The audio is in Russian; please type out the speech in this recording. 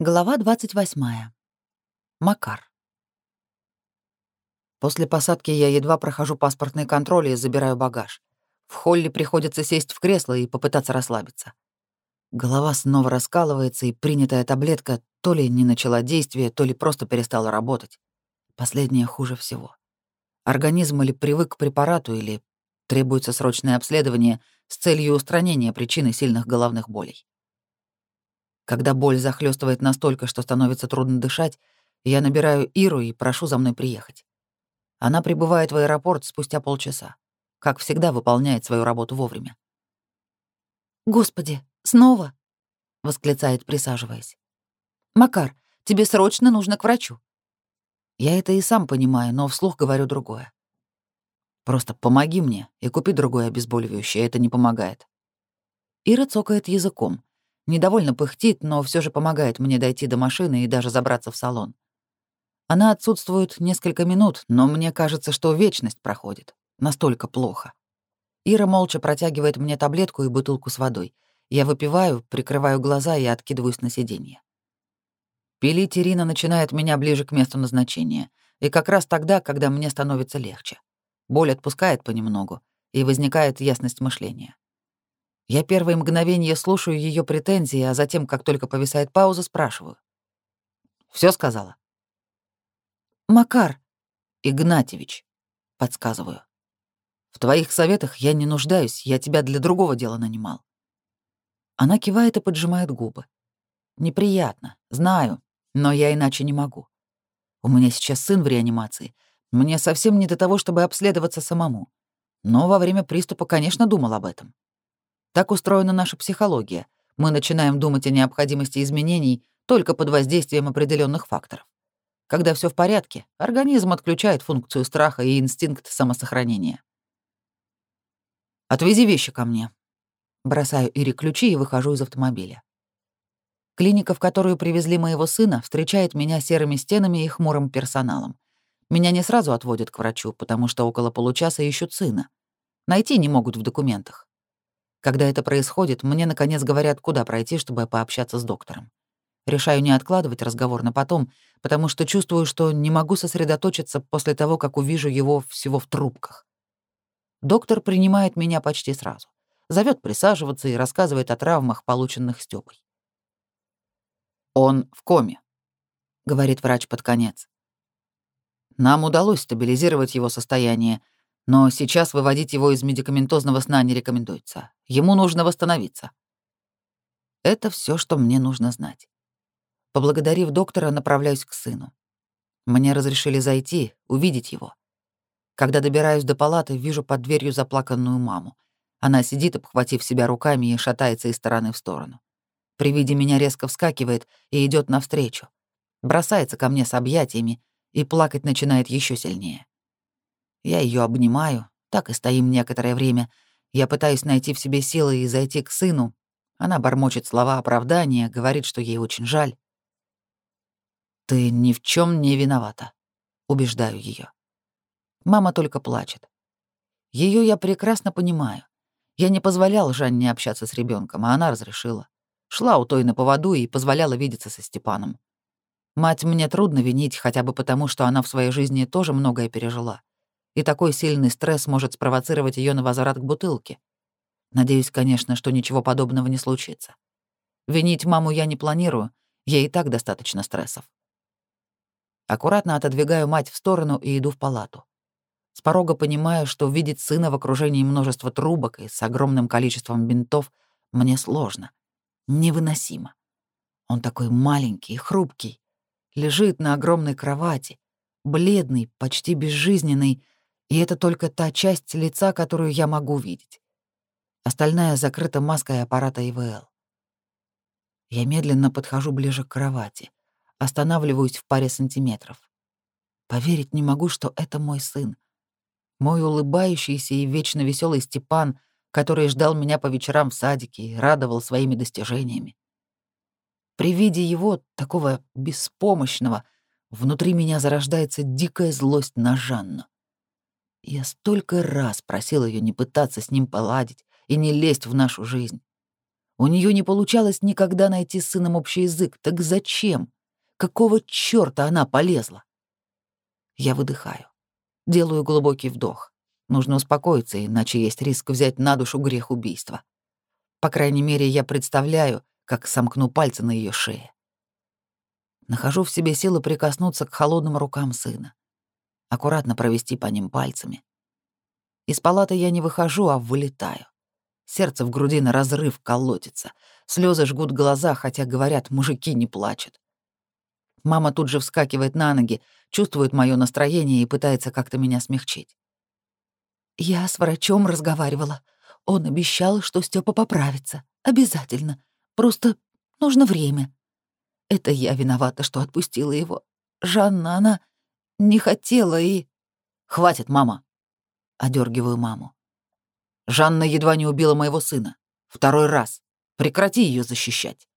Глава 28. Макар. После посадки я едва прохожу паспортный контроль и забираю багаж. В холле приходится сесть в кресло и попытаться расслабиться. Голова снова раскалывается, и принятая таблетка то ли не начала действие, то ли просто перестала работать. Последнее хуже всего. Организм или привык к препарату, или требуется срочное обследование с целью устранения причины сильных головных болей. Когда боль захлестывает настолько, что становится трудно дышать, я набираю Иру и прошу за мной приехать. Она прибывает в аэропорт спустя полчаса. Как всегда, выполняет свою работу вовремя. «Господи, снова?» — восклицает, присаживаясь. «Макар, тебе срочно нужно к врачу». Я это и сам понимаю, но вслух говорю другое. «Просто помоги мне и купи другое обезболивающее, это не помогает». Ира цокает языком, Недовольно пыхтит, но все же помогает мне дойти до машины и даже забраться в салон. Она отсутствует несколько минут, но мне кажется, что вечность проходит. Настолько плохо. Ира молча протягивает мне таблетку и бутылку с водой. Я выпиваю, прикрываю глаза и откидываюсь на сиденье. Пилить Ирина начинает меня ближе к месту назначения. И как раз тогда, когда мне становится легче. Боль отпускает понемногу, и возникает ясность мышления. Я первые мгновения слушаю ее претензии, а затем, как только повисает пауза, спрашиваю. Все сказала?» «Макар Игнатьевич», — подсказываю. «В твоих советах я не нуждаюсь, я тебя для другого дела нанимал». Она кивает и поджимает губы. «Неприятно, знаю, но я иначе не могу. У меня сейчас сын в реанимации. Мне совсем не до того, чтобы обследоваться самому. Но во время приступа, конечно, думал об этом. Так устроена наша психология. Мы начинаем думать о необходимости изменений только под воздействием определенных факторов. Когда все в порядке, организм отключает функцию страха и инстинкт самосохранения. «Отвези вещи ко мне». Бросаю Ире ключи и выхожу из автомобиля. Клиника, в которую привезли моего сына, встречает меня серыми стенами и хмурым персоналом. Меня не сразу отводят к врачу, потому что около получаса ищут сына. Найти не могут в документах. Когда это происходит, мне, наконец, говорят, куда пройти, чтобы пообщаться с доктором. Решаю не откладывать разговор на потом, потому что чувствую, что не могу сосредоточиться после того, как увижу его всего в трубках. Доктор принимает меня почти сразу. Зовет присаживаться и рассказывает о травмах, полученных Стёпой. «Он в коме», — говорит врач под конец. «Нам удалось стабилизировать его состояние, но сейчас выводить его из медикаментозного сна не рекомендуется. Ему нужно восстановиться. Это все, что мне нужно знать. Поблагодарив доктора, направляюсь к сыну. Мне разрешили зайти, увидеть его. Когда добираюсь до палаты, вижу под дверью заплаканную маму. Она сидит, обхватив себя руками и шатается из стороны в сторону. При виде меня резко вскакивает и идет навстречу. Бросается ко мне с объятиями и плакать начинает еще сильнее. Я ее обнимаю, так и стоим некоторое время. Я пытаюсь найти в себе силы и зайти к сыну. Она бормочет слова оправдания, говорит, что ей очень жаль. «Ты ни в чем не виновата», — убеждаю ее. Мама только плачет. Ее я прекрасно понимаю. Я не позволял Жанне общаться с ребенком, а она разрешила. Шла у той на поводу и позволяла видеться со Степаном. Мать мне трудно винить, хотя бы потому, что она в своей жизни тоже многое пережила и такой сильный стресс может спровоцировать ее на возврат к бутылке. Надеюсь, конечно, что ничего подобного не случится. Винить маму я не планирую, ей и так достаточно стрессов. Аккуратно отодвигаю мать в сторону и иду в палату. С порога понимаю, что видеть сына в окружении множества трубок и с огромным количеством бинтов мне сложно. Невыносимо. Он такой маленький хрупкий. Лежит на огромной кровати, бледный, почти безжизненный, и это только та часть лица, которую я могу видеть. Остальная закрыта маской аппарата ИВЛ. Я медленно подхожу ближе к кровати, останавливаюсь в паре сантиметров. Поверить не могу, что это мой сын. Мой улыбающийся и вечно веселый Степан, который ждал меня по вечерам в садике и радовал своими достижениями. При виде его, такого беспомощного, внутри меня зарождается дикая злость на Жанну. Я столько раз просил ее не пытаться с ним поладить и не лезть в нашу жизнь. У нее не получалось никогда найти с сыном общий язык. Так зачем? Какого чёрта она полезла? Я выдыхаю. Делаю глубокий вдох. Нужно успокоиться, иначе есть риск взять на душу грех убийства. По крайней мере, я представляю, как сомкну пальцы на ее шее. Нахожу в себе силы прикоснуться к холодным рукам сына, аккуратно провести по ним пальцами. Из палаты я не выхожу, а вылетаю. Сердце в груди на разрыв колотится. Слезы жгут глаза, хотя, говорят, мужики не плачут. Мама тут же вскакивает на ноги, чувствует мое настроение и пытается как-то меня смягчить. Я с врачом разговаривала. Он обещал, что Степа поправится. Обязательно. Просто нужно время. Это я виновата, что отпустила его. Жанна, она не хотела и... «Хватит, мама!» — одергиваю маму. «Жанна едва не убила моего сына. Второй раз. Прекрати ее защищать».